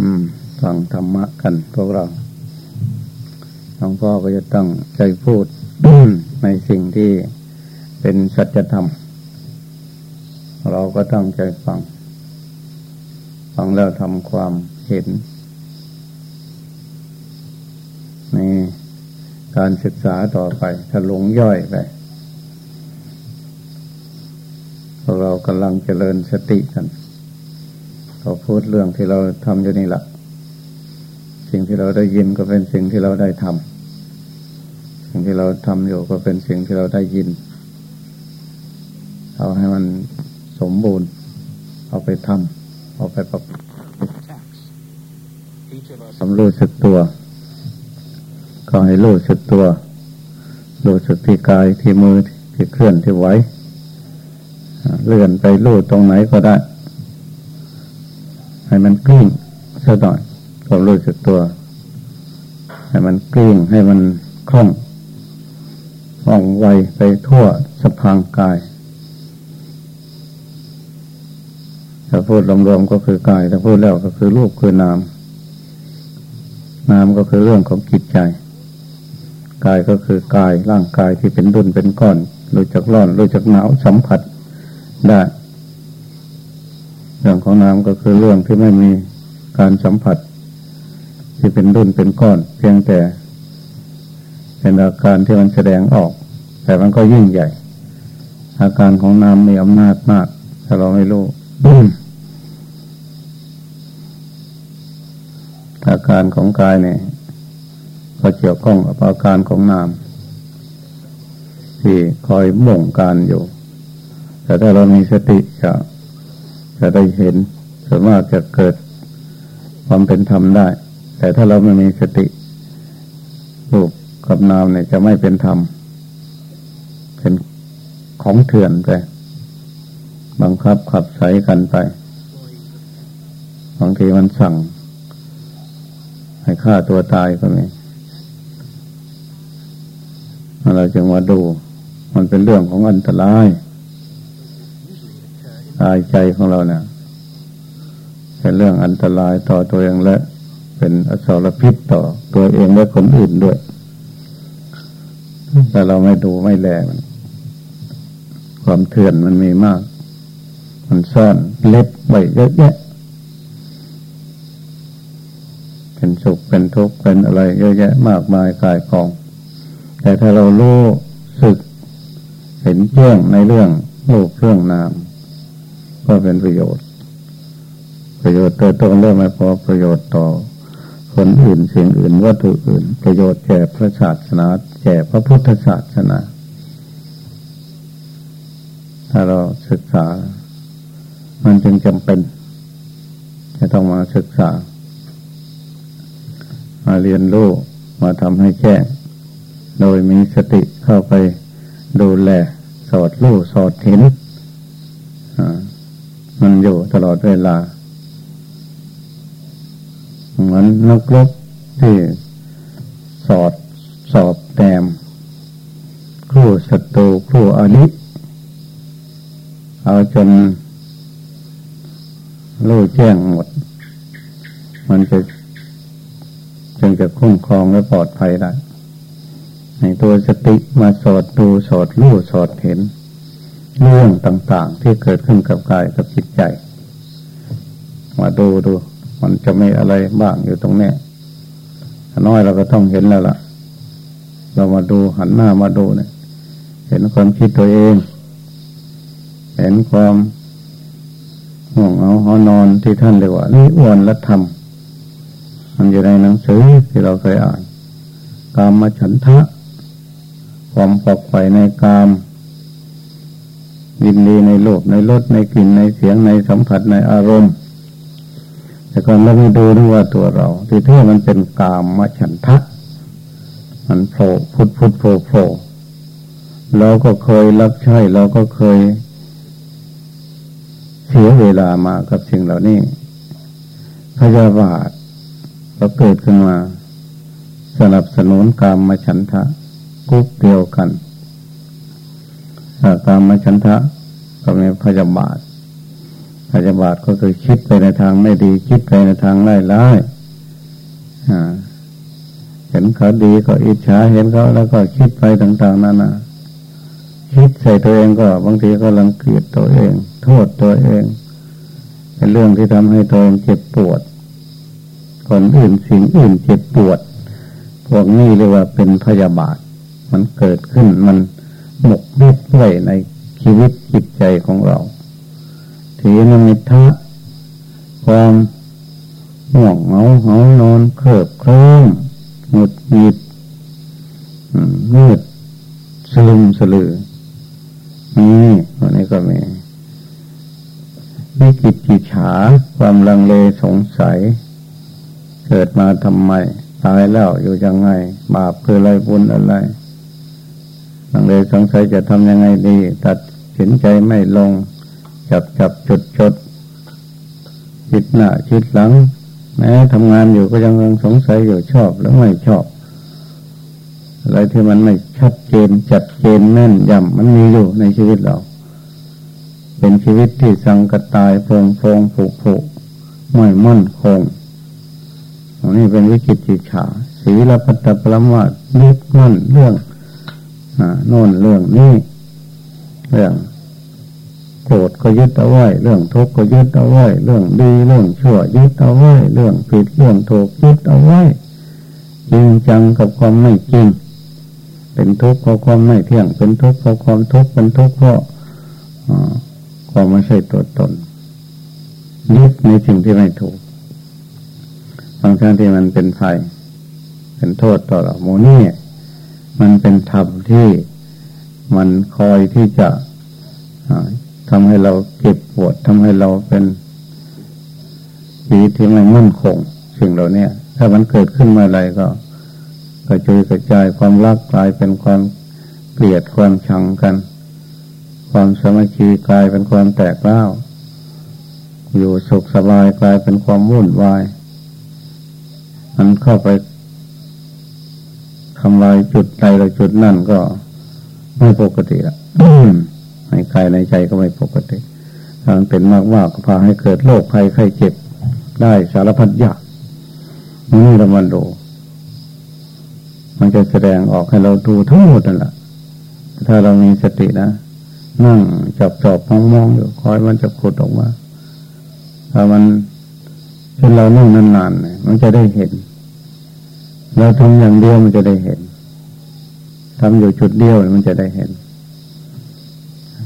อืมฟังธรรมะกันพวกเราหลวงพ่อก็จะตั้งใจพูด ในสิ่งที่เป็นสัจธรรม เราก็ตั้งใจฟัง ฟังแล้วทำความเห็น ในการศึกษาต่อไปถ้าหลงย่อยไปเรากำลังเจริญสติกัน เราพูดเรื่องที่เราทำอยู่นี่แหละสิ่งที่เราได้ยินก็เป็นสิ่งที่เราได้ทำสิ่งที่เราทำอยู่ก็เป็นสิ่งที่เราได้ยิน เอาให้มันสมบูรณ์ เอาไปทำเอาไปประกอบสำรู้สึกตัว ก็ให้รู้สึกตัว รู้สึกที่กายที่มือที่เคลื่อนที่ไหวเลื่อนไปลู่ตรงไหนก็ได้ ให้มันกลิ้งเสักหน่อยความรู้สึกตัว ให้มันกลิ้งให้มันคล่องว่องไวไปทั่วสะพางกายถ้าพูดรวมๆก็คือกายถ้าพูดแล้วก็คือรูปคือนาม นามก็คือเรื่องของจิตใจกายก็คือกายร่างกายที่เป็นดุนเป็นก้อนรู้จักร้อนรู้จักหนาวสัมผัสได้ เรื่องของนามก็คือเรื่องที่ไม่มีการสัมผัส ที่เป็นรุ่นเป็นก้อน เพียงแต่เป็นอาการที่มันแสดงออก แต่มันก็ยิ่งใหญ่ อาการของนามมีอำนาจมากถ้าเราไม่รู้อาการของกายเนี่ยก็เกี่ยวข้องกับอาการของนาม ที่คอยม่งการอยู่ แต่ถ้าเรามีสติจะ จะได้เห็นส่วนมากจะเกิดความเป็นธรรมได้ แต่ถ้าเราไม่มีสติรูปกับนามเนี่ยจะไม่เป็นธรรม เป็นของเถื่อนไป บังคับขับใช้กันไป บางทีมันสั่ง ให้ฆ่าตัวตายก็มีเราจึงมาดู มันเป็นเรื่องของอันตราย กายใจของเราเนี่ยเป็นเรื่องอันตรายต่อตัวเองและเป็นอสรพิษต่อตัวเองและคนอื่นด้วย แต่เราไม่ดูไม่แลมัน ความเถื่อนมันมีมาก มันซ่อนเล็บไว้เยอะแยะ เป็นสุขเป็นทุกข์เป็นอะไร เยอะแยะมากมายกายกอง แต่ถ้าเรารู้สึก เห็นเรื่องในเรื่องโลกเรื่องนาม ก็เป็นประโยชน์ ประโยชน์ตัวตนเรื่องไม่พอประโยชน์ต่อ คนอื่นสิ่งอื่นวัตถุอื่น ประโยชน์แก่พระศาสนาแก่พระพุทธศาสนา ถ้าเราศึกษา มันจึงจำเป็น จะต้องมาศึกษา มาเรียนรู้มาทำให้แก้โดยมีสติเข้าไปดูแล สอดรู้สอดเห็น มันอยู่ตลอดเวลา เหมือนนักรบที่สอดสอบแตมคู่ศัตรูคู่อนิเอาจนรู้แจ้งหมด มันจะจึงจะคุ้มครองและปลอดภัยได้ในตัวสติมาสอดดูสอดรู้สอดเห็น เรื่องต่างๆ ที่เกิดขึ้นกับกายกับจิตใจ มาดูดู มันจะไม่อะไรบ้างอยู่ตรงนี้น้อยเราก็ต้องเห็นแล้วล่ะ เรามาดูหันหน้ามาดูเนี่ยเห็นความคิดตัวเอง เห็นความห่วงเอาหอนอนที่ท่านเรียกว่านี่อ้วนและธรรมมันอยู่ในหนังสือที่เราเคยอ่าน กามมาฉันทะ ความปอกไฟในกาม ยินดีในโลกในรสในกลิ่นในเสียงในสัมผัสในอารมณ์ แต่ก่อนเราไม่ดูด้วยว่าตัวเราที่แท้มันเป็นกามมฉันทะมันโผล่พุทพุทโผล่โผล่เราก็เคยรับใช้เราก็เคย เสียเวลามากับสิ่งเหล่านี้พยาบาทก็เกิดขึ้นมา สนับสนุนกามมฉันทะกุ๊กเดียวกัน กามฉันทะก็มีพยาบาทพยาบาทก็คือคิดไปในทางไม่ดี คิดไปในทางไล่ร้ายเห็นเขาดีก็อิจฉาเห็นเขาแล้วก็คิดไปต่าง ๆนานาคิดใส่ตัวเองก็บางทีก็รังเกียจตัวเอง โทษตัวเอง เป็นเรื่องที่ทำให้ตัวเองเจ็บปวดคนอื่นสิ่งอื่นเจ็บปวด พวกนี้เรียกว่าเป็นพยาบาท มันเกิดขึ้นมัน หมกมุ่ด้วยในชีวิตจิตใจของเราถีนมิทะความห่วงเหงาเหานอนเคลิบเคลิ้มหงุดหงิดมืดสลึมสลือนี่วันนี้ก็มีวิกิจจิฉาความลังเลสงสัย เกิดมาทำไม ตายแล้วอยู่ยังไง บาปคืออะไรบุญอะไร ลังเลยสงสัยจะทำยังไงดี ตัดสินใจไม่ลง จับจับจุดจดจิตหน้าจิตหลัง แม้ทำงานอยู่ก็ยังสงสัยอยู่ชอบหรือไม่ชอบ อะไรที่มันไม่ชัดเจนจัดเจนแน่นยำมันมีอยู่ในชีวิตเรา เป็นชีวิตที่สังกตายพงพงผุผุไม่มั่นคงนี่เป็นวิกฤตจิฉาศีลปัตตปรมาทยึดมั่นเรื่อง โน่นเรื่องนี้เรื่องโกรธก็ยึดเอาไว้ เรื่องทุกข์ก็ยึดเอาไว้ เรื่องดีเรื่องชั่วยึดเอาไว้ เรื่องผิดเรื่องถูกยึดเอาไว้จริงจังกับความไม่จริง เป็นทุกข์เพราะความไม่เที่ยง เป็นทุกข์เพราะความทุกข์ เป็นทุกข์เพราะความไม่ใช่ตัวตน ยึดในสิ่งที่ไม่ถูก บางครั้งที่มันเป็นภัย เป็นโทษต่อเราโมนี่ มันเป็นธรรมที่มันคอยที่จะทำให้เราเจ็บปวดทำให้เราเป็นชีวิตที่ไม่มั่นคงสิ่งเหล่านี้ถ้ามันเกิดขึ้นมาอะไรก็กระจุยกระจายความรักกลายเป็นความเกลียดความชังกัน ความสมัคคีกลายเป็นความแตกเล่าอยู่สุขสบายกลายเป็นความวุ่นวาย มันเข้าไป ทำลายจุดใดหรือจุดนั่นก็ไม่ปกติละในกายในใจก็ไม่ปกติถ้ามันเป็นมากๆก็พาให้เกิดโรคภัยไข้เจ็บได้สารพัดยางนี่เรามาดูมันจะแสดงออกให้เราดูทั้งหมดนั่นแหละถ้าเรามีสตินะนั่งจับจอบมองมองอยู่คอยมันจะขุดออกมาถ้ามันเช่นเรานั่งนานๆเนี่ยมันจะได้เห็น เราทำอย่างเดียวมันจะได้เห็นทำอยู่จุดเดียวมันจะได้เห็น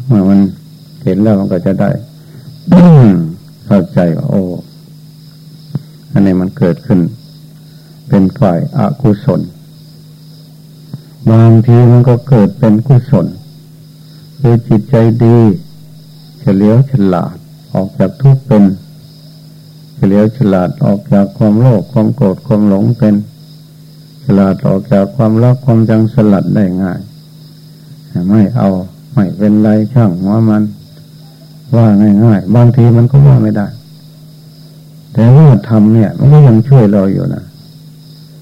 เมื่อมันเห็นแล้วมันก็จะได้เข้าใจว่าโอ้อันนี้มันเกิดขึ้น เป็นฝ่ายอากุศล บางทีมันก็เกิดเป็นกุศลคือจิตใจดีเฉลียวฉลาดออกจากทุกข์เป็นเฉลียวฉลาดออกจากความโลภความโกรธความหลงเป็น ลาดออกจากความรักความจังสลัดได้ง่าย ไม่เอาไม่เป็นไรช่างหัวมัน ว่าง่ายๆบางทีมันก็ว่าไม่ได้ แต่ว่าทำเนี่ย มันก็ยังช่วยเราอยู่นะ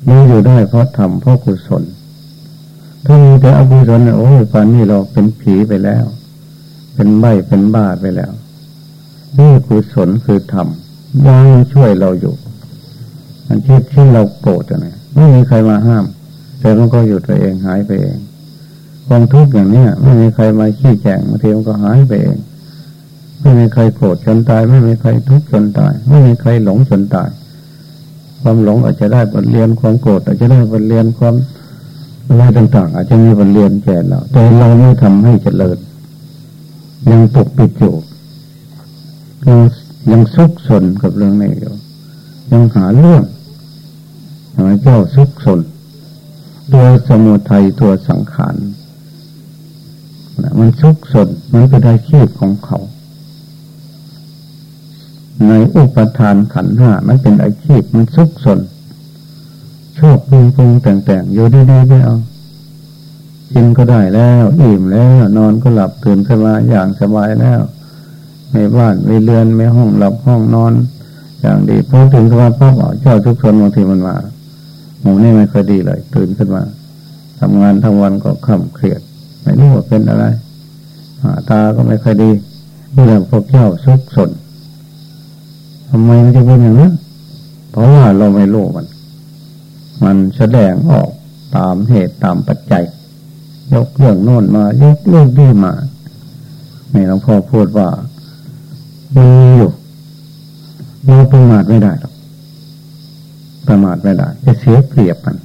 มีอยู่ได้เพราะทำเพราะกุศลถ้ามีแต่อกุศลโอ้ยป่านนี้เราเป็นผีไปแล้ว เป็นใบเป็นบ้าไปแล้วนี่กุศลคือธรรมยังช่วยเราอยู่ มันเช่นที่เราโกรธอะ ไม่มีใครมาห้าม แต่มันก็อยู่ตัวเองหายไปเองความทุกข์อย่างนี้ไม่มีใครมาขี้แข่งบางทีมันก็หายไปเองไม่มีใครโกรธจนตาย ไม่มีใครทุกข์จนตาย ไม่มีใครหลงจนตาย ความหลงอาจจะได้บทเรียนความโกรธอาจจะได้บทเรียนความอะไรต่าง ๆ อาจจะมีบทเรียนแก่เราแต่เราไม่ทำให้เจริญ ยังปกปิดอยู่ยังยังซุกซนกับเรื่องนี้อยู่ยังหาเรื่อง ทำไมเจ้าซุกซนตัวสมุทัยตัวสังขารมันซุกสนมันเป็นอาชีพของเขา ในอุปทานขันห้ามันเป็นอาชีพมันซุกสนชอบปรุงปรุงแต่งแต่งอยู่ดีๆไม่เอากินก็ได้แล้วอิ่มแล้ว นอนก็หลับตื่นขึ้นมาอย่างสบายแล้วไม่บ้านไม่เรือนไม่ห้องหลับห้องนอน อย่างดีพอถึงขึ้นมาปั๊บเจ้าทุกคนบางทีมันมา หมูนี่ไม่ค่อยดีเลย ตื่นขึ้นมาทำงานทั้งวันก็ขำเครียด ไม่รู้ว่าเป็นอะไรตาก็ไม่ค่อยดีนี่แหละพวกเจ้าซุกสนทำไมมันจะเป็นอย่างนั้นเพราะว่าเราไม่รู้มัน มันแสดงออกตามเหตุตามปัจจัย ยกเรื่องโน่นมายกเรื่องนี้มาในหลวงพ่อพูดว่ามีอยู่เราประมาทไม่ได้หรอก ประมาทไม่ได้จะเสียเปรียบมัน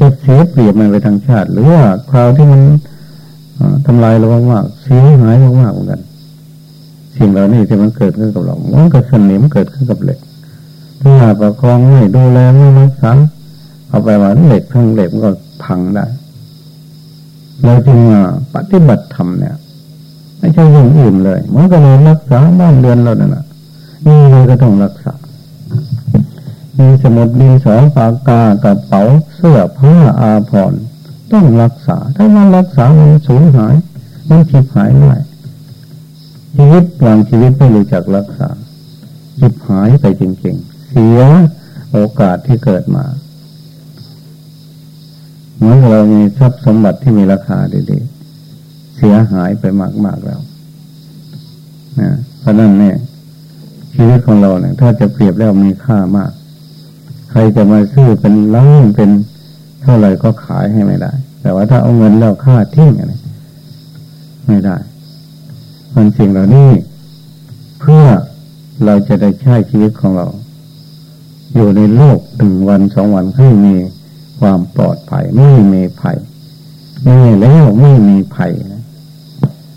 จะเสียเปรียบมันไปทางชาติ หรือว่าคราวที่มันทำลายเรามากๆเสียหายมากๆเหมือนกัน สิ่งเหล่านี้ที่มันเกิดขึ้นกับเรามันก็สนิมเกิดขึ้นกับเหล็กถ้าประคองไม่ดูแลไม่รักษาเอาไปว่าเหล็กทั้งเหล็กมันก็พังได้เราจึงปฏิบัติธรรมเนี่ยไม่ใช่ย่งอื่นเลยมันก็เลยรักษาบ้านเรือนเราเนี่ยนี่เลยก็ต้องรักษา มีสมุดดินสอปากกากระเป๋าเสื้อผ้าอาภรณ์ต้องรักษา ถ้ามันรักษามันสูญหาย มันผิดหายได้ชีวิตบางชีวิตไม่รู้จักรักษาผิดหายไปจริงๆ เสียโอกาสที่เกิดมาเหมือนเรามีทรัพย์สมบัติที่มีราคาดีๆ เสียหายไปมากๆแล้วนะเพราะนั้นเนี่ยชีวิตของเราเนี่ยถ้าจะเปรียบแล้วมีค่ามาก ใครจะมาซื้อเป็นล้านเป็นเท่าไหร่ก็ขายให้ไม่ได้ แต่ว่าถ้าเอาเงินแล้วค่าทิ้งอะไรไม่ได้มันสิ่งเหล่านี้เพื่อเราจะได้ใช้ชีวิตของเรา อยู่ในโลกหนึ่งวันสองวันให้มีความปลอดภัยไม่มีภัยไม่แล้วไม่มีภัย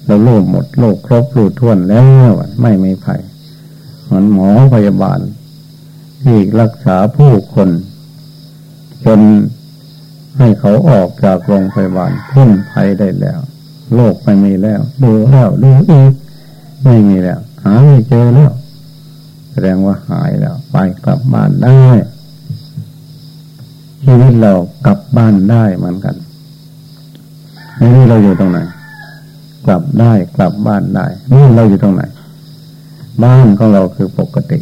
เราโลกหมดโลกครบรูท่วนแล้วไม่มีภัยเหมือนหมอพยาบาล ที่รักษาผู้คน จนให้เขาออกจากโรงพยาบาลพ้นภัยได้แล้วโลกไม่มีแล้ว ดูแล้วดูอีกไม่มีแล้ว หาไม่เจอแล้ว แสดงว่าหายแล้ว ไปกลับบ้านได้ชีวิตเรากลับบ้านได้เหมือนกันนี่เราอยู่ตรงไหน กลับได้กลับบ้านได้นี่เราอยู่ตรงไหน บ้านของเราคือปกติ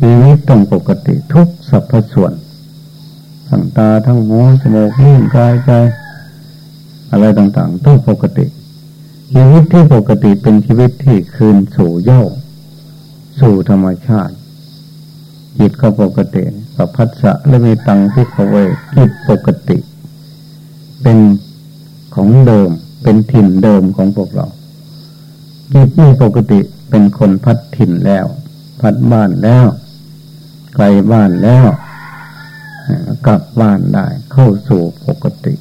ชีวิตต้องปกติทุกสรรพส่วน ทั้งตาทั้งหูจมูกลิ้นกายใจ อะไรต่างๆ ต้องปกติ ชีวิตที่ปกติเป็นชีวิตที่คืนสู่เย้า สู่ธรรมชาติ จิตก็ปกติกับพัสสะและมีตังพิกเวจิตปกติ เป็นของเดิมเป็นถิ่นเดิมของพวกเราจิตไม่ปกติเป็นคนพัดถิ่นแล้ว พัดบ้านแล้ว ไกลบ้านแล้วกลับบ้านได้ เข้าสู่ปกติ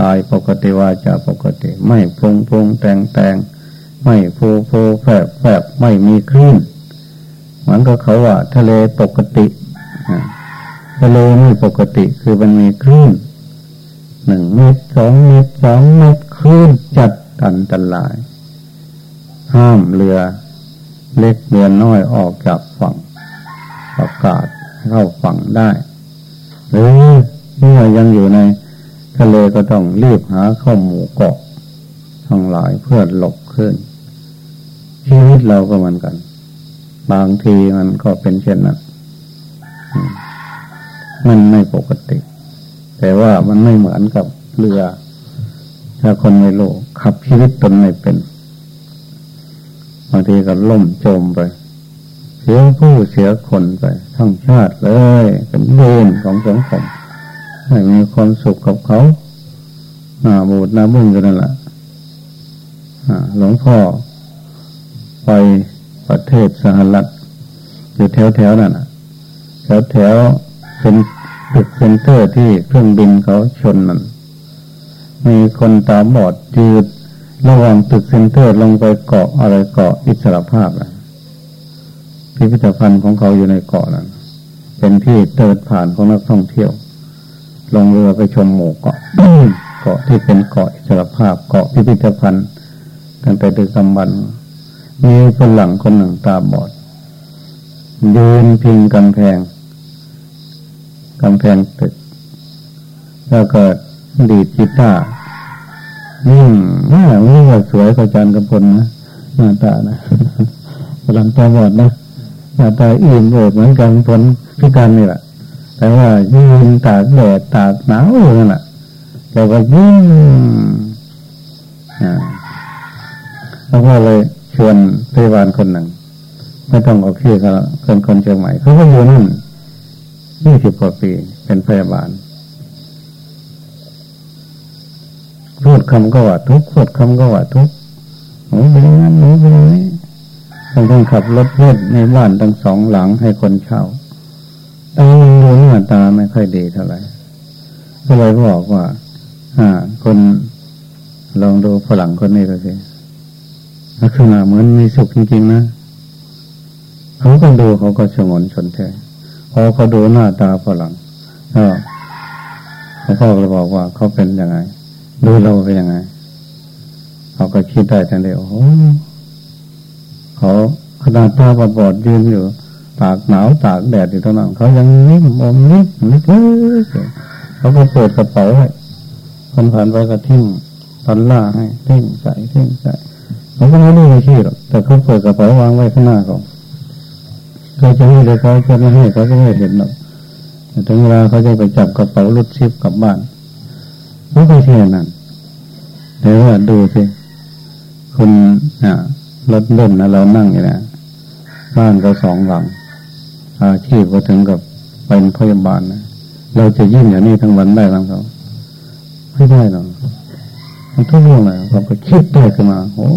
กายปกติวาจาปกติ ไม่พงพงแต่งแต่งไม่โฟโฟแฝบแฝบไม่มีคลื่นเหมือนกับเขาว่าทะเลปกติทะเลไม่ปกติคือมันมีคลื่นหนึ่งเมตรสองเมตรสองเมตรคลื่นจัดอันตราย ห้ามเรือ เล็กเรือน้อยออกจากฝั่ง ประกาศเข้าฝั่งได้ หรือเมื่อยังอยู่ในทะเลก็ต้องรีบหาเข้าหมู่เกาะทั้งหลายเพื่อหลบขึ้น ชีวิตเราก็เหมือนกัน บางทีมันก็เป็นเช่นนั้นมันไม่ปกติ แต่ว่ามันไม่เหมือนกับเรือ ถ้าคนไม่รู้ขับชีวิตตนไม่เป็น บางทีก็ล่มจมไป เสียผู้เสียคนไป ทั้งชาติเลย เป็นเวรของสังคมไม่มีความสุขกับเขาหน้าบูดหน้าบึ้งกันนั่นแหละหลวงพ่อไปประเทศสหรัฐอยู่แถวแถวนั่นแถวแถวเป็นตึก Center ที่เครื่องบินเขาชนมันมีคนตาบอดจืดระหว่างตึกเซ็นเตอร์ลงไปเกาะอะไรเกาะอิสระภาพนะ พิพิธภัณฑ์ของเขาอยู่ในเกาะนั้นเป็นที่เดินผ่านของนักท่องเที่ยว ลงเรือไปชมหมู่เกาะเกาะที่เป็นเกาะอิสรภาพเกาะพิพิธภัณฑ์ตั้งแต่ดึกกำบันมีคนหลังคนหนึ่งตาบอดยืนพิงกำแพงกำแพงตึกแล้วก็ดีดกีตาร์นี่น่านี่ว่าสวยกว่าจานกำพลนะหน้าตานะหลังตาบอดนะ หน้าตาอิ่มโอบเหมือนกันผลพิการนี่แหละแต่ว่ายืนตากแดดตากหนาวนั่นแหละแต่ว่ายิ้มแล้วก็เลยชวนพยาบาลคนหนึ่ง ไม่ต้องเอาขี้เขาคนคนเชียงใหม่เขาก็อยู่นั่นยี่สิบกว่าปีเป็นพยาบาล พูดคำก็ว่าทุกพูดคำก็ว่าทุกหนูเป็นงั้นหนูเป็นนี้ ต้องต้องขับรถเล่นในบ้านทั้งสองหลังให้คนเช่าตาดูหน้าตาไม่ค่อยดีเท่าไหร่ก็เลยบอกว่าอ่า คนลองดูฝรั่งคนนี้ดูสิลักษณะเหมือนมีสุขจริงๆนะเขาก็ดูเขาก็ชงนชนแท้พอเขาดูหน้าตาฝรั่งก็เขาก็เลยบอกว่าเขาเป็นยังไง ดูเราเป็นยังไงเขาก็คิดได้ทันทีโอ้ เขาขนาดตาบอดยืนอยู่ ตากหนาวตากแดดอยู่ตรงนั้นเขายังนิ่มอมนิ่มนิ่มเขาก็เปิดกระเป๋าให้คนผ่านไปก็ทิ้งตอนล่าให้ทิ้งใส่ทิ้งใส่เขาก็ไม่รู้ไม่ชี้หรอกแต่เขาเปิดกระเป๋าวางไว้ข้างหน้าเขาเขาจะให้เลยเขาจะไม่ให้เขาจะไม่เห็นหรอกแต่ถึงเวลาเขาจะไปจับกระเป๋าลุดชิปกลับบ้านไม่ใช่แค่นั้นแต่ว่าดูสิคุณอ่า รถเล่นนะเรานั่งอยู่นะบ้านก็สองหลัง อาชีพก็ถึงกับเป็นพยาบาลนะเราจะยิ่งอย่างนี้ทั้งวันได้หรือเขาไม่ได้หรอกมันทุกเรื่องเลยเราไปคิดได้ขึ้นมา โอ้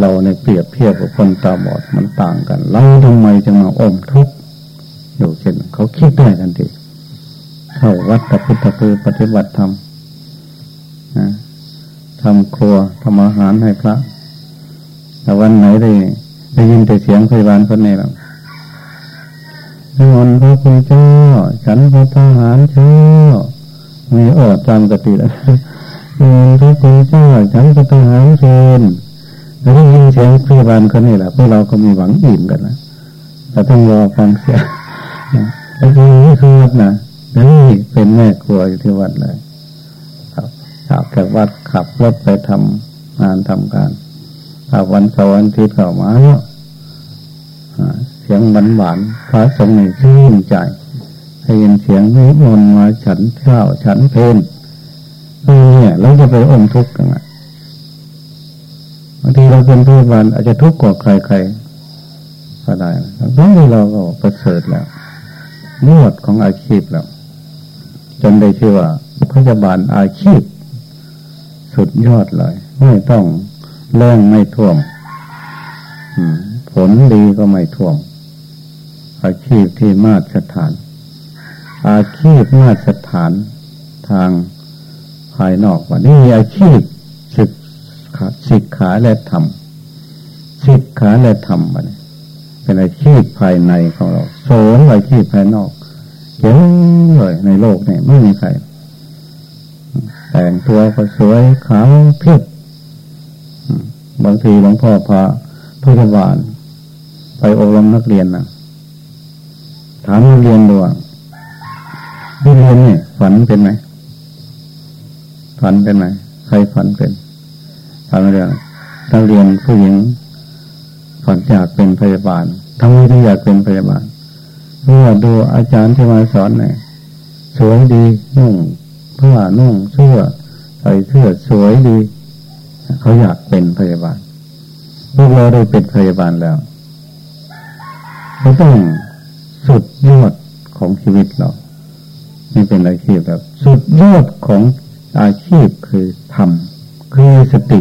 เราในเปรียบเทียบกับคนตาบอดมันต่างกัน เราทำไมจะมาอมทุกข์อยู่เช่นเขาคิดได้ทันทีเข้าวัดตะพุทธคือปฏิบัติธรรมนะทำครัวทำอาหารให้พระ วันไหนได้ได้ยินแต่เสียงพยาบาลคนนี้แล้วนอนพระคุณเจ้าฉันพระทหารเจ้ามีอดจำกติแล้วนอนพระคุณเจ้า ฉันพระทหารเชิญแล้วได้ยินเสียงพยาบาลคนนี้แหละพวกเราก็มีหวังอิ่มกันนะแต่ต้องรอฟังเสียงแล้วทีนี้คือวัดนะนี่เป็นแม่ครัวอยู่ที่วัดเลย ครับจากจากวัดขับรถไปทำงานทำการ ถ้าวันเสาร์วันอาทิตย์เข้ามาเนี่ยเสียงหวานหวานพระสงฆ์ในชื่นใจให้ยินเสียงนิมนต์มาฉันข้าวฉันเพลนเนี่ยเราจะไปอมทุกข์กันบางทีเราเป็นผู้บันอาจจะทุกข์กว่าใครๆก็ได้ทั้งที่เราก็ประเสริฐแล้วนวดของอาชีพแล้ว จนได้ชื่อว่าพยาบาลอาชีพ สุดยอดเลย ไม่ต้อง แรงไม่ท่วมผลดีก็ไม่ท่วม อาชีพที่มาตรฐาน อาชีพมาตรฐานทางภายนอกว่านี่อาชีพศึกศิกขาและธรรมศิกขาและธรรมมันเป็นอาชีพภายในของเราโสมอาชีพภายนอกเยอะเลยในโลกนี่ไม่มีใครแต่งตัวก็สวยขาวเพียบ บางทีหลวงพ่อพาพยาบาลไปอบรมนักเรียนนะถามนักเรียนดูว่านักเรียนเนี่ยฝันเป็นไหมฝันเป็นไหมใครฝันเป็นฝันเรื่องนักเรียนผู้หญิงฝันอยากเป็นพยาบาลทำไมถึงอยากเป็นพยาบาลเพราะว่าดูอาจารย์ที่มาสอนเนี่ยสวยดีนุ่งผ้านุ่งเสื้อใส่เสื้อสวยดี เขาอยากเป็นพยาบาลพวกเราได้เป็นพยาบาลแล้วเขาต้องสุดยอดของชีวิตเรานี่เป็นอาชีพแบบสุดยอดของอาชีพคือทำคือสติ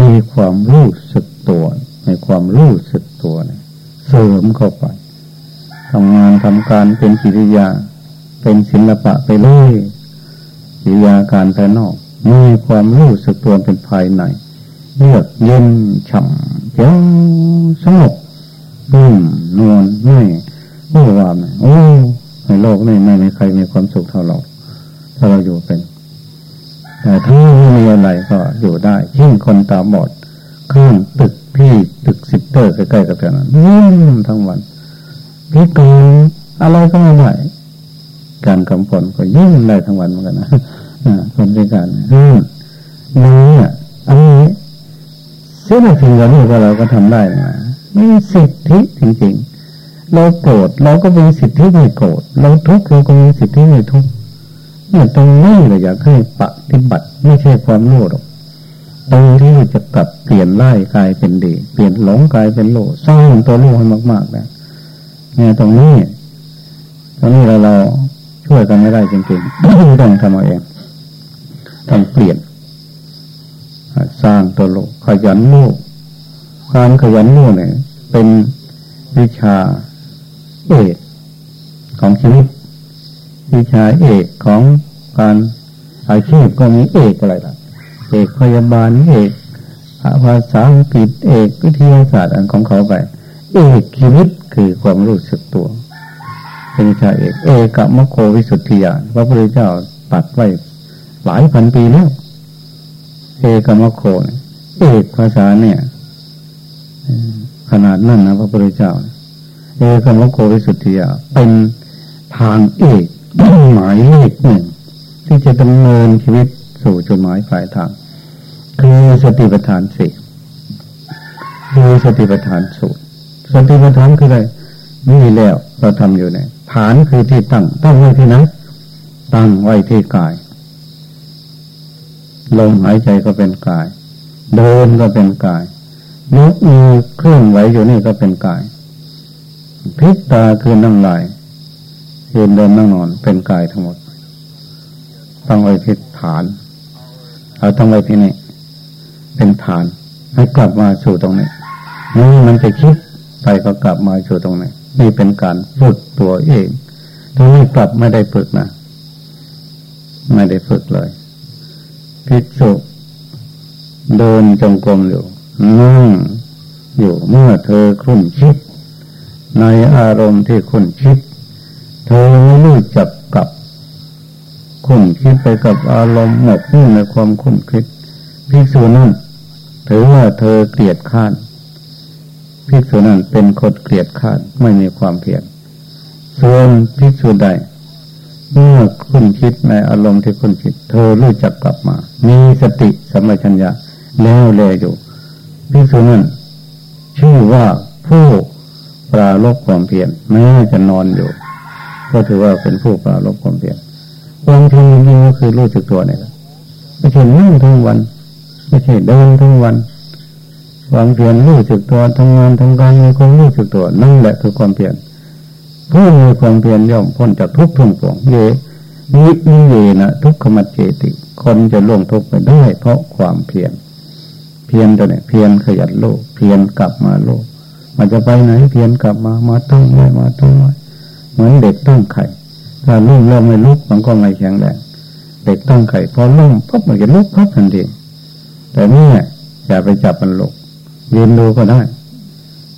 มีความรู้สึกตัวในความรู้สึกตัวเนี่ยเสริมเข้าไปทำงานทำการเป็นกิริยา เป็นศิลปะไปเลยกิริยาการภายนอก มีความรู้สึกตัวเป็นภายในเยือกเย็นฉ่ำเย็นสงบนิ่มนวลไม่ไม่วามโอ้ในโลกนี้ไม่มีใครมีความสุขเท่าเรา ถ้าเราอยู่เป็น แต่ถ้าไม่มีอะไรก็อยู่ได้ยิ่งคนตาบอดขึ้นตึกที่ตึกสิบเตอร์ใกล้ๆกับเธอนั้นยิ้มทั้งวันพิการอะไรก็ไม่ได้การกำผลก็ยิ้มได้ทั้งวันเหมือนกันนะ คนพิการนี่นี่อันนี้ซึ่งสิ่งเหล่านี้เราก็ทำได้นะมีสิทธิจริงๆ เราโกรธเราก็มีสิทธิไม่โกรธเราทุกข์เราก็มีสิทธิไม่ทุกข์เนี่ยตรงนี้เราอยากให้ปฏิบัติไม่ใช่ความโง่หรอกตรงที่จะกลับเปลี่ยนไล่กลายเป็นดี เปลี่ยนหลงกลายเป็นโลสร้างตัวโลให้มากๆนะเนี่ยตรงนี้ ตรงนี้เราเราช่วยกันไม่ได้จริงๆต้องทำเอาเอง ต้องเปลี่ยนสร้างตัวโลกขยันโลกความขยันโลกเนี่ย เป็นวิชาเอกของชีวิต วิชาเอกของการอาชีพก็มีเอกอะไรล่ะ เอกพยาบาลเอกภาษาอังกฤษเอกวิทยาศาสตร์อันของเขาไปเอกชีวิตคือความรู้สึกตัวเป็นวิชาเอกเอกมโควิสุทธิญาณพระพุทธเจ้าตัดไว้ หลายพันปีแล้วเอกมโคเอกภาษาเนี่ยขนาดนั้นนะพระพุทธเจ้า เอกมโควิสุทธิญาเป็นทางเอกหมายเลขหนึ่งที่จะดำเนินชีวิตสู่จุดหมายปลายทาง คือสติปัฏฐานสี่คือสติปัฏฐานสูตรสติปัฏฐานคืออะไรนี่แล้วเราทำอยู่เนี่ยฐานคือที่ตั้งตั้งไว้ที่นั้นตั้งไว้ที่กาย ลมหายใจก็เป็นกาย เดินก็เป็นกายยกมือเคลื่อนไหวอยู่นี่ก็เป็นกายพิกตาคือน้ำลายยืนเดินนั่งนอนเป็นกายทั้งหมดต้องไว้ที่ฐานเราต้องไว้ที่นี่เป็นฐานให้กลับมาสู่ตรงนี้นี่มันจะคิดไปก็กลับมาสู่ตรงนี้นี่เป็นการฝึกตัวเองตรงนี้กลับไม่ได้ฝึกนะไม่ได้ฝึกเลย พิจุเดินจงกรมอยู่นั่งอยู่เมื่อเธอคุ้นคิด ในอารมณ์ที่คุ้นคิด เธอไม่รู้จักกับคุ้นคิดไปกับอารมณ์หมกมุ่นในความคุ้นคิดภิกษุนั้นถือว่าเธอเกลียดข้านภิกษุนั้นเป็นคนเกลียดข้านไม่มีความเพียรส่วนภิกษุใด เมื่อคุณคิดในอารมณ์ที่คุณคิด เธอรู้จักกลับมา มีสติสมัชัญญาแล้วแลอยู่ภิกษุนั้นชื่อว่าผู้ปราลบความเพียรแม้จะนอนอยู่ ก็ถือว่าเป็นผู้ปราลบความเพียรบางทีจริงๆก็คือรู้จักตัวนี่ยไม่ใช่นั่งทั้งวัน ไม่ใช่เดินทั้งวันวางเพียรรู้จักตัวทำงานทำการมีความรู้จักตัวนั่นแหละคือความเพียร ผู้มีความเพียรย่อมพ้นจากทุกข์ทั้งปวงเยนินิเยนะทุกขมัจเจติ คนจะล่วงทุกข์ไปได้ เพราะความเพียรเพียรตัวนี้เพียรขยันโลก เพียรกลับมาโลก มันจะไปไหนเพียรกลับมามาตั้งไว้มาตั้งไว้เหมือนเด็กตั้งไข่ ถ้าลูกเราไม่ลุกมันก็ไม่แข็งแรงเด็กตั้งไข่พอลุ่มปุ๊บมันจะลุกปุ๊บทันทีแต่นี่อย่าไปจับมันลกยืนดูก็ได้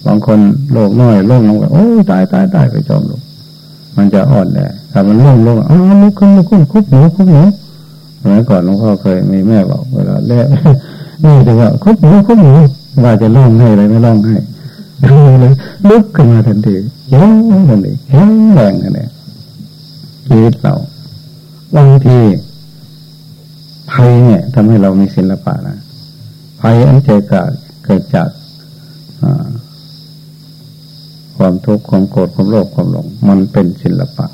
บางคนโลกน้อยโลกลงโอ้ตายตายตายไปจอมลกมันจะอ่อนแอถ้ามันล่งลงอ้าวลุกขึ้นลุกขึ้นคุบหนูคุบหนูเมื่อก่อนหลวงพ่อเคยมีแม่บอกเวลาแรกนี่จะว่าคุบหนูคุบหนูว่าจะร้องให้เลยไม่ร้องให้เลยลุกขึ้นมาทันทีเย้ทันทีเย้แรงกันเลยชีวิตเราบางทีภัยเนี่ยทำให้เรามีศิลปะนะภัยอันเกิดเกิดจาก ความทุกข์ความโกรธความโลภความหลง มันเป็นศิลปะ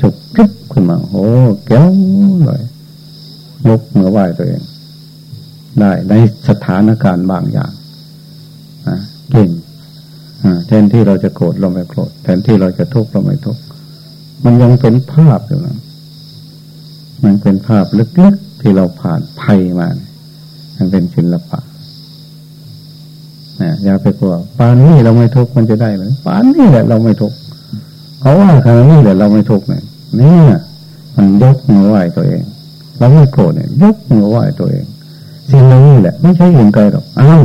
ฉุกคิบขึ้นมาโอ้แก้วเลยยกมือไหว้ตัวเอง ได้ในสถานการณ์บางอย่างนะเก่งแทนที่เราจะโกรธเราไม่โกรธแทนที่เราจะทุกข์เราไม่ทุกข์มันยังเป็นภาพอยู่นะมันเป็นภาพลึกๆที่เราผ่านภัยมา มันเป็นศิลปะ นะอย่าไปกลัวปานนี้เราไม่ทุกข์มันจะได้หรือปานนี้แหละเราไม่ทุกข์เขาว่าขนาดนี้แหละเราไม่ทุกข์เนี่ยนี่มันยกมือไหวตัวเอง เราไม่โกรธเนี่ยยกมือไหวตัวเองสิ่งเหล่านี้แหละ ไม่ใช่อื่นไกลหรอกอ้าว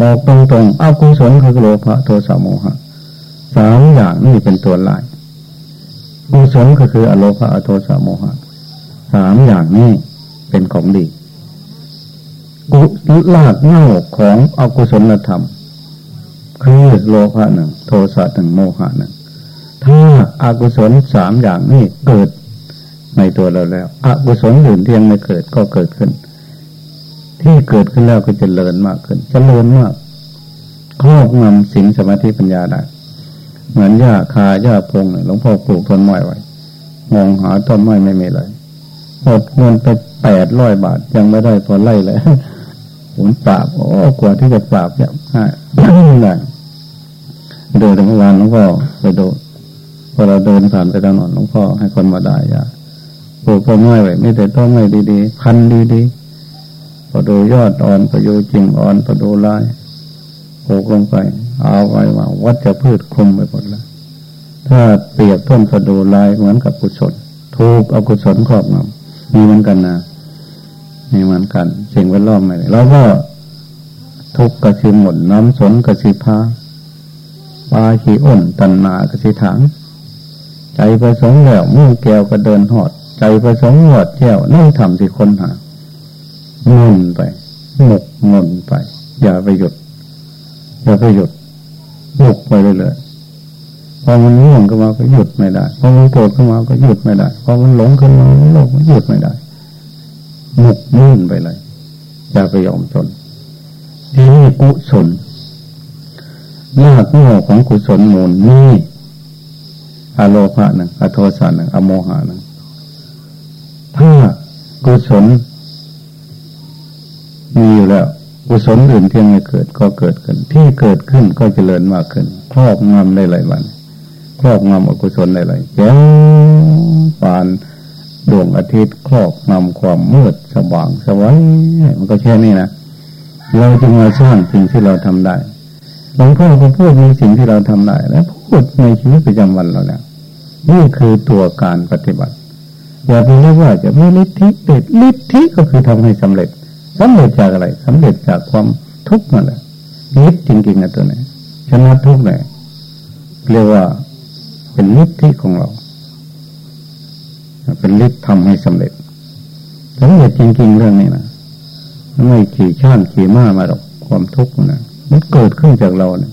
บอกตรงๆเอากุศลคือโลภะโทสะโมหะสามอย่างนี่เป็นตัวลายกุศลก็คืออโลภะอโทสะโมหะสามอย่างนี้เป็นของดี กุลากเง่าของอกุศลธรรม คือโลภะหนึ่งโทสะหนึ่งโมหะหนึ่งถ้าอากุศลสามอย่างนี้เกิดในตัวเราแล้วอกุศลอื่นที่ยังไม่เกิดก็เกิดขึ้น ที่เกิดขึ้นแล้วก็จะเลิญมากขึ้นจะเลิญมากครอบงำสิงสมาธิปัญญาได้เหมือนหญ้าคาหญ้าพงหลวงพ่อปลูกต้นไม้ไว้มองหาต้นไม้ไม่มีเลยหมดเงินไปแปดร้อยบาทยังไม่ได้พอไล่เลย ผมปราบ โอ้กว่าที่จะปราบเนี่ยง่ายได้เดินเมื่อวานหลวงพ่อไปดูพอเราเดินผ่านไปถนนหลวงพ่อให้คนมาได้ยาปลูกต้นไม้ไว้ไม่แต่ต้นไม้ดีๆ พันดีๆพอดูยอดอ่อนพอดูจริงอ่อนพอดูลายปลูกลงไป เอาไว้ว่าวัดจะพืชคลุมไปหมดแล้วถ้าเปรียบต้นสะดูลายเหมือนกับกุศลถูกอกุศลครอบงำมีเหมือนกันนะ มีเหมือนกัน สิ่งแวดล้อมไม่เราก็ทุกข์กระชิหมดน้ำสนกระชิพาปลาขี้อ้นตันนากระชิถัง ใจประสงค์แล้วมู่แก้วก็เดินหอด ใจประสงค์หอดแก้วนั่งทำที่คนหาหมุนไปหมกหมุนไป อย่าไปหยุด อย่าไปหยุดหมกไปเลยเลยพอมันง่วงขึ้นมาก็หยุดไม่ได้ พอมันโกรธขึ้นมาก็หยุดไม่ได้ พอมันหลงขึ้นมาโลกก็หยุดไม่ได้ มกมุ่นไปเลยอย่าไปยอมทนที่นี่กุศลรากงอกของกุศลมูลนี่อโลภะหนึ่งอโทสะหนึ่งอโมหะหนึ่งถ้ากุศลมีอยู่แล้วกุศลอื่นเพียงไม่เกิดก็เกิดขึ้น ที่เกิดขึ้นก็เจริญมากขึ้น ครอบงำได้หลายวัน ครอบงำอกุศลได้หลายแก้วปาน ดวงอาทิตย์ครอบงำความมืดสว่างสวัยมันก็แค่นี้นะเราจึงมาสร้างสิ่งที่เราทำได้หลวงพ่อก็พูดในสิ่งที่เราทำได้ และพูดในชีวิตประจำวันเราเนี่ยนี่คือตัวการปฏิบัติอย่าไปเรียกว่าจะไม่ลิทธิเด็ดลิทธิก็คือทำให้สำเร็จสำเร็จจากอะไรสำเร็จจากความทุกข์นั่นแหละลิทจริงๆนะตัวนี้ชนะทุกข์เลยเรียกว่าเป็นลิทธิของเรา เป็นลิทธิ์ทำให้สำเร็จสำเร็จจริง ๆ เรื่องนี้นะไม่ขี่ช่านขี่ม้ามาหรอกความทุกข์นะมันเกิดขึ้นจากเราเนี่ย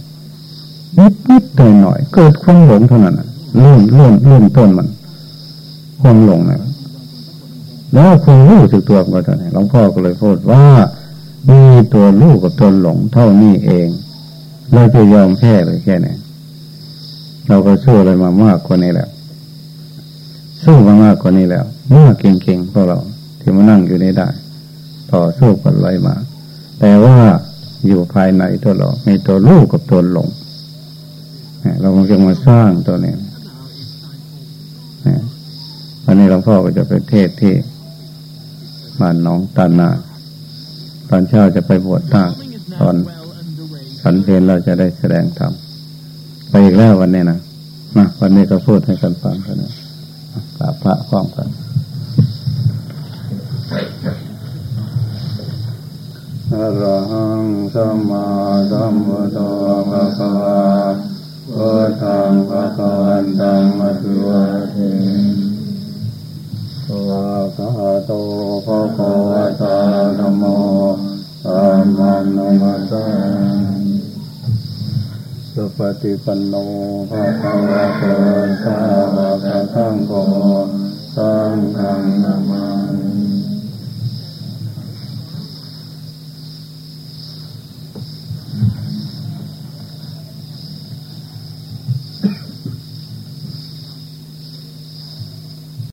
นิดนิดหน่อยหน่อยเกิดความหลงเท่านั้นเริ่มเริ่มเริ่มต้นมันความหลงนะแล้วความรู้สึกตัวก็เท่านี้หลวงพ่อก็เลยพูดว่ามีตัวรู้กับตัวหลงเท่านี้เอง เราจะยอมแพ้เลยแค่ไหนเราก็สู้อะไรมามากกว่านี้แหล้ว สู้มามากกว่านี้แล้วมากเก่งๆพวกเราที่มานั่งอยู่นี้ได้ ต่อสู้กันอะไรมา แต่ว่าอยู่ภายในตัวเราในตัวลูกกับตัวหลงเราจึงมาสร้างตัวนี้วันนี้หลวงพ่อก็จะไปเทศที่บ้านน้องตานาตอนเช้าจะไปบวชตั้งตอนสันเพลเราจะได้แสดงธรรมไปอีกแล้ววันนี้นะมาวันนี้ก็พูดให้กันฟังกันนะ กราบพระพร้อมกันอรหังสัมมาสัมพุทโธภะคะวะพุทธังภะคะวันตังมัจจุเทวะคาโตภะคะวะตาธรรมโมธัมมังนัมสัง สุปฏิปันโนภะคะวะโตสาวกทังโฆสังฆนามา